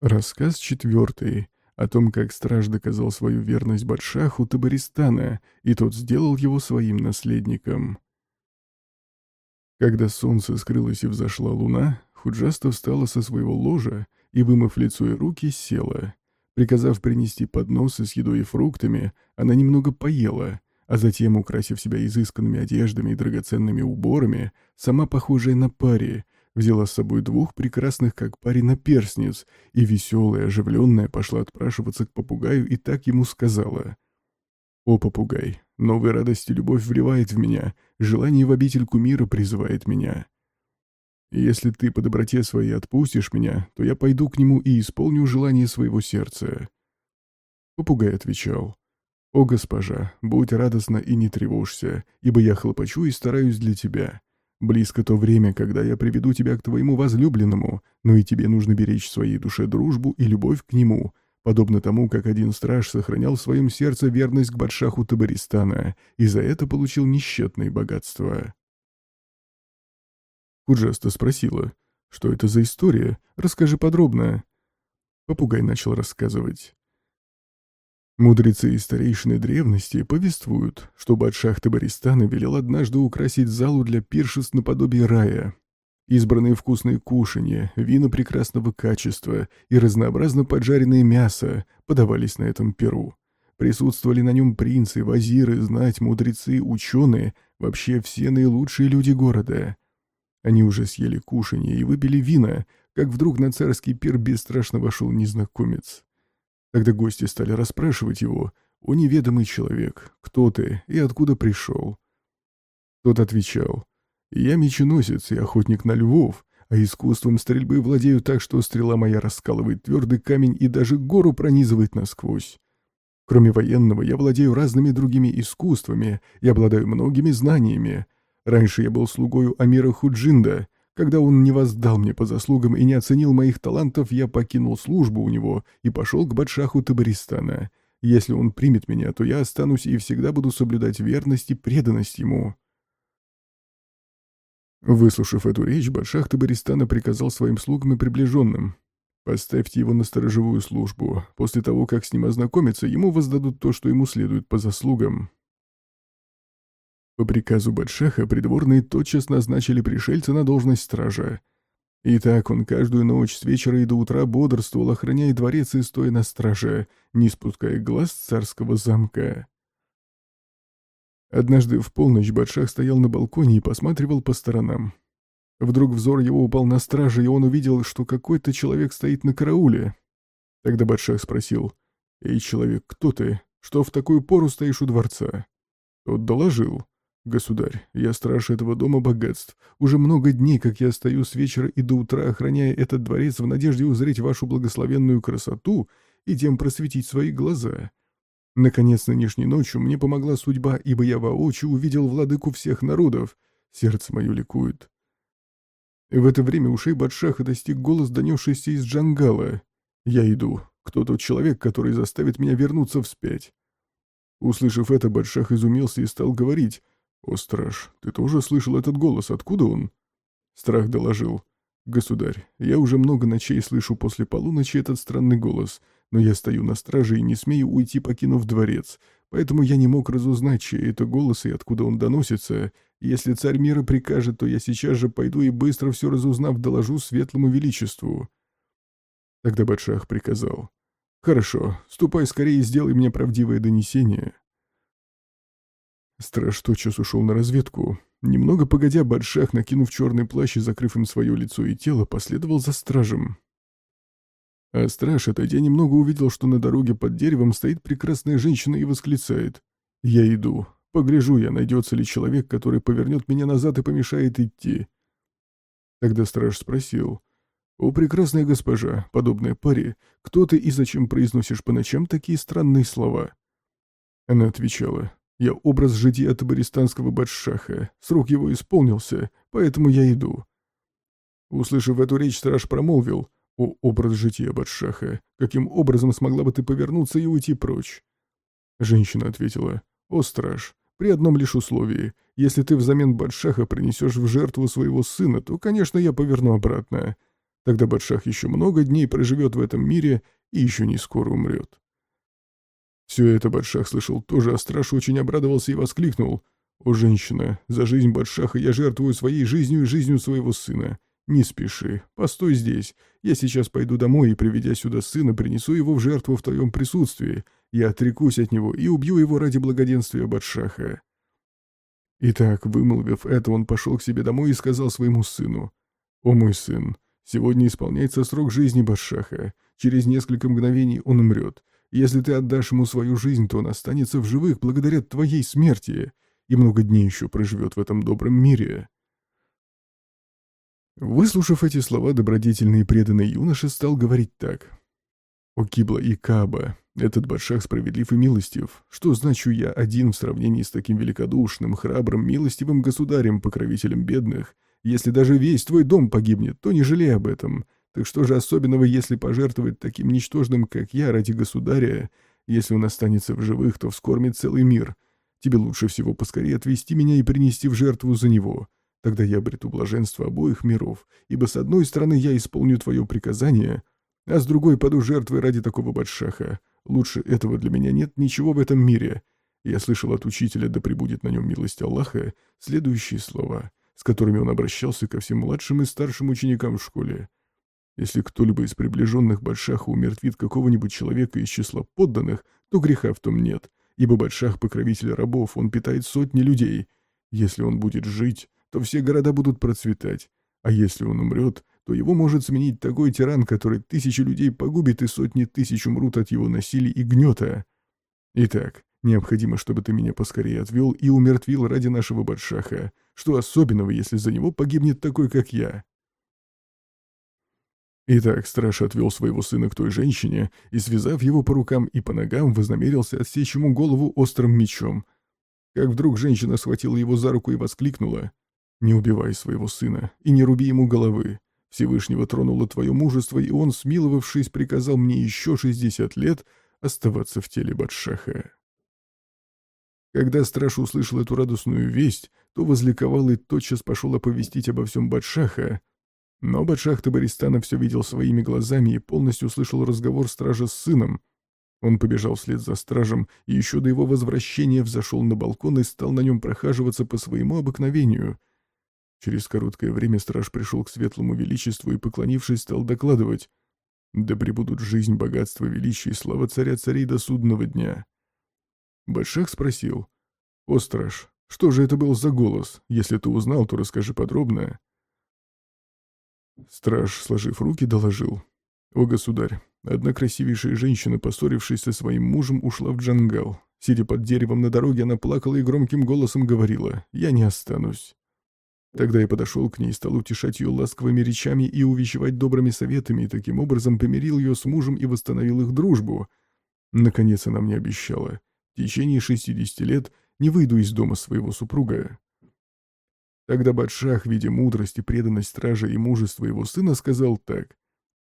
Рассказ четвертый. О том, как страж доказал свою верность Батшаху Табаристана, и тот сделал его своим наследником. Когда солнце скрылось и взошла луна, Худжаста встала со своего ложа и, вымыв лицо и руки, села. Приказав принести подносы с едой и фруктами, она немного поела, а затем, украсив себя изысканными одеждами и драгоценными уборами, сама похожая на паре, взяла с собой двух прекрасных как парень наперстниц и веселая, оживленная пошла отпрашиваться к попугаю и так ему сказала. «О, попугай, новая радость и любовь вливает в меня, желание в обитель кумира призывает меня. Если ты по доброте своей отпустишь меня, то я пойду к нему и исполню желание своего сердца». Попугай отвечал. «О, госпожа, будь радостна и не тревожься, ибо я хлопочу и стараюсь для тебя. Близко то время, когда я приведу тебя к твоему возлюбленному, но и тебе нужно беречь в своей душе дружбу и любовь к нему, подобно тому, как один страж сохранял в своем сердце верность к Батшаху Табаристана и за это получил несчетные богатства. Худжаста спросила, что это за история, расскажи подробно. Попугай начал рассказывать. Мудрецы и старейшины древности повествуют, что Батшах Табаристана велел однажды украсить залу для пиршеств наподобие рая. Избранные вкусные кушанья, вина прекрасного качества и разнообразно поджаренное мясо подавались на этом перу. Присутствовали на нем принцы, вазиры, знать, мудрецы, ученые, вообще все наилучшие люди города. Они уже съели кушанье и выпили вина, как вдруг на царский пир бесстрашно вошел незнакомец. Когда гости стали расспрашивать его, «О неведомый человек, кто ты и откуда пришел?» Тот отвечал, «Я меченосец и охотник на львов, а искусством стрельбы владею так, что стрела моя раскалывает твердый камень и даже гору пронизывает насквозь. Кроме военного, я владею разными другими искусствами и обладаю многими знаниями. Раньше я был слугою Амира Худжинда, когда он не воздал мне по заслугам и не оценил моих талантов, я покинул службу у него и пошел к Бадшаху Табаристана. Если он примет меня, то я останусь и всегда буду соблюдать верность и преданность ему». Выслушав эту речь, Бадшах Табаристана приказал своим слугам и приближенным. «Поставьте его на сторожевую службу. После того, как с ним ознакомиться, ему воздадут то, что ему следует по заслугам». По приказу Батшаха придворные тотчас назначили пришельца на должность стража. И так он каждую ночь с вечера и до утра бодрствовал, охраняя дворец и стоя на страже, не спуская глаз царского замка. Однажды в полночь Батшах стоял на балконе и посматривал по сторонам. Вдруг взор его упал на страже, и он увидел, что какой-то человек стоит на карауле. Тогда Батшах спросил, «Эй, человек, кто ты? Что в такую пору стоишь у дворца?» Тот доложил, «Государь, я страж этого дома богатств. Уже много дней, как я стою с вечера и до утра, охраняя этот дворец в надежде узреть вашу благословенную красоту и тем просветить свои глаза. Наконец, нынешней ночью мне помогла судьба, ибо я воочию увидел владыку всех народов. Сердце мое ликует». В это время ушей Батшаха достиг голос, донесшийся из джангала. «Я иду. Кто тот человек, который заставит меня вернуться вспять?» Услышав это, Батшах изумился и стал говорить — «О, страж, ты тоже слышал этот голос? Откуда он?» Страх доложил. «Государь, я уже много ночей слышу после полуночи этот странный голос, но я стою на страже и не смею уйти, покинув дворец, поэтому я не мог разузнать, чей это голос и откуда он доносится. Если царь мира прикажет, то я сейчас же пойду и быстро все разузнав доложу светлому величеству». Тогда Батшах приказал. «Хорошо, ступай скорее и сделай мне правдивое донесение». Страж тотчас ушел на разведку. Немного погодя, Бадшах, накинув черный плащ и закрыв им свое лицо и тело, последовал за стражем. А страж, отойдя немного, увидел, что на дороге под деревом стоит прекрасная женщина и восклицает. «Я иду. Погляжу я, найдется ли человек, который повернет меня назад и помешает идти». Тогда страж спросил. «О, прекрасная госпожа, подобная паре, кто ты и зачем произносишь по ночам такие странные слова?» Она отвечала. Я образ жития табаристанского батшаха. Срок его исполнился, поэтому я иду». Услышав эту речь, страж промолвил. «О, образ жития батшаха, каким образом смогла бы ты повернуться и уйти прочь?» Женщина ответила. «О, страж, при одном лишь условии. Если ты взамен батшаха принесешь в жертву своего сына, то, конечно, я поверну обратно. Тогда Батшах еще много дней проживет в этом мире и еще не скоро умрет. Все это Батшах слышал тоже, а очень обрадовался и воскликнул. «О, женщина, за жизнь Батшаха я жертвую своей жизнью и жизнью своего сына. Не спеши, постой здесь. Я сейчас пойду домой и, приведя сюда сына, принесу его в жертву в твоем присутствии. Я отрекусь от него и убью его ради благоденствия Батшаха». Итак, вымолвив это, он пошел к себе домой и сказал своему сыну. «О мой сын, сегодня исполняется срок жизни Батшаха. Через несколько мгновений он умрет. Если ты отдашь ему свою жизнь, то он останется в живых благодаря твоей смерти и много дней еще проживет в этом добром мире». Выслушав эти слова, добродетельный и преданный юноша стал говорить так. «О Кибла и Каба, этот Бадшах справедлив и милостив. Что значу я один в сравнении с таким великодушным, храбрым, милостивым государем, покровителем бедных? Если даже весь твой дом погибнет, то не жалей об этом. Так что же особенного, если пожертвовать таким ничтожным, как я, ради государя? Если он останется в живых, то вскормит целый мир. Тебе лучше всего поскорее отвести меня и принести в жертву за него. Тогда я обрету блаженство обоих миров, ибо с одной стороны я исполню твое приказание, а с другой паду жертвой ради такого Бадшаха. Лучше этого для меня нет ничего в этом мире. Я слышал от учителя, да пребудет на нем милость Аллаха, следующие слова, с которыми он обращался ко всем младшим и старшим ученикам в школе. Если кто-либо из приближенных Бадшаха умертвит какого-нибудь человека из числа подданных, то греха в том нет, ибо Бадшах — покровитель рабов, он питает сотни людей. Если он будет жить, то все города будут процветать, а если он умрет, то его может сменить такой тиран, который тысячи людей погубит и сотни тысяч умрут от его насилия и гнета. Итак, необходимо, чтобы ты меня поскорее отвел и умертвил ради нашего Бадшаха, что особенного, если за него погибнет такой, как я. Итак, страж отвел своего сына к той женщине и, связав его по рукам и по ногам, вознамерился отсечь ему голову острым мечом. Как вдруг женщина схватила его за руку и воскликнула. «Не убивай своего сына и не руби ему головы. Всевышнего тронуло твое мужество, и он, смиловавшись, приказал мне еще шестьдесят лет оставаться в теле Батшаха». Когда страж услышал эту радостную весть, то возликовал и тотчас пошел оповестить обо всем Батшаха, но Бадшах Табаристана все видел своими глазами и полностью слышал разговор стража с сыном. Он побежал вслед за стражем и еще до его возвращения взошел на балкон и стал на нем прохаживаться по своему обыкновению. Через короткое время страж пришел к светлому величеству и, поклонившись, стал докладывать «Да пребудут жизнь, богатство, величие и слава царя царей до судного дня». Бадшах спросил «О, страж, что же это был за голос? Если ты узнал, то расскажи подробно». Страж, сложив руки, доложил. «О, государь, одна красивейшая женщина, поссорившись со своим мужем, ушла в джангал. Сидя под деревом на дороге, она плакала и громким голосом говорила «Я не останусь». Тогда я подошел к ней, стал утешать ее ласковыми речами и увещевать добрыми советами, и таким образом помирил ее с мужем и восстановил их дружбу. Наконец она мне обещала. В течение шестидесяти лет не выйду из дома своего супруга. Тогда Батшах, видя мудрость и преданность стража и мужество его сына, сказал так.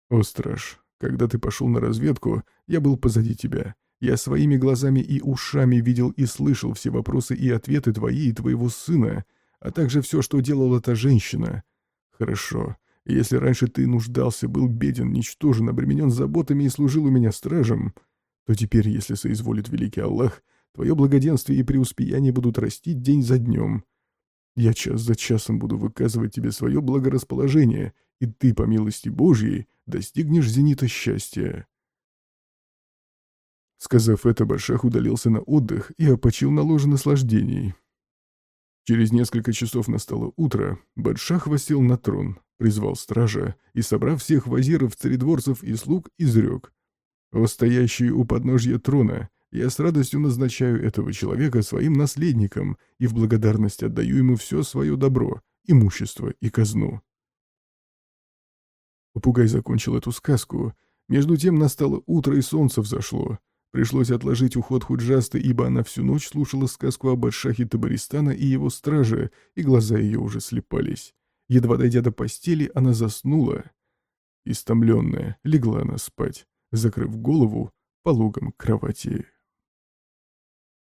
«О, страж, когда ты пошел на разведку, я был позади тебя. Я своими глазами и ушами видел и слышал все вопросы и ответы твои и твоего сына, а также все, что делала та женщина. Хорошо, если раньше ты нуждался, был беден, ничтожен, обременен заботами и служил у меня стражем, то теперь, если соизволит великий Аллах, твое благоденствие и преуспеяние будут расти день за днем». Я час за часом буду выказывать тебе свое благорасположение, и ты, по милости Божьей, достигнешь зенита счастья». Сказав это, Башах удалился на отдых и опочил на ложе наслаждений. Через несколько часов настало утро, Бадшах восел на трон, призвал стража и, собрав всех вазиров, царедворцев и слуг, изрек. «О стоящие у подножья трона, я с радостью назначаю этого человека своим наследником и в благодарность отдаю ему все свое добро, имущество и казну. Попугай закончил эту сказку. Между тем настало утро и солнце взошло. Пришлось отложить уход Худжасты, ибо она всю ночь слушала сказку об Адшахе Табаристана и его страже, и глаза ее уже слепались. Едва дойдя до постели, она заснула. Истомленная, легла она спать, закрыв голову пологом кровати.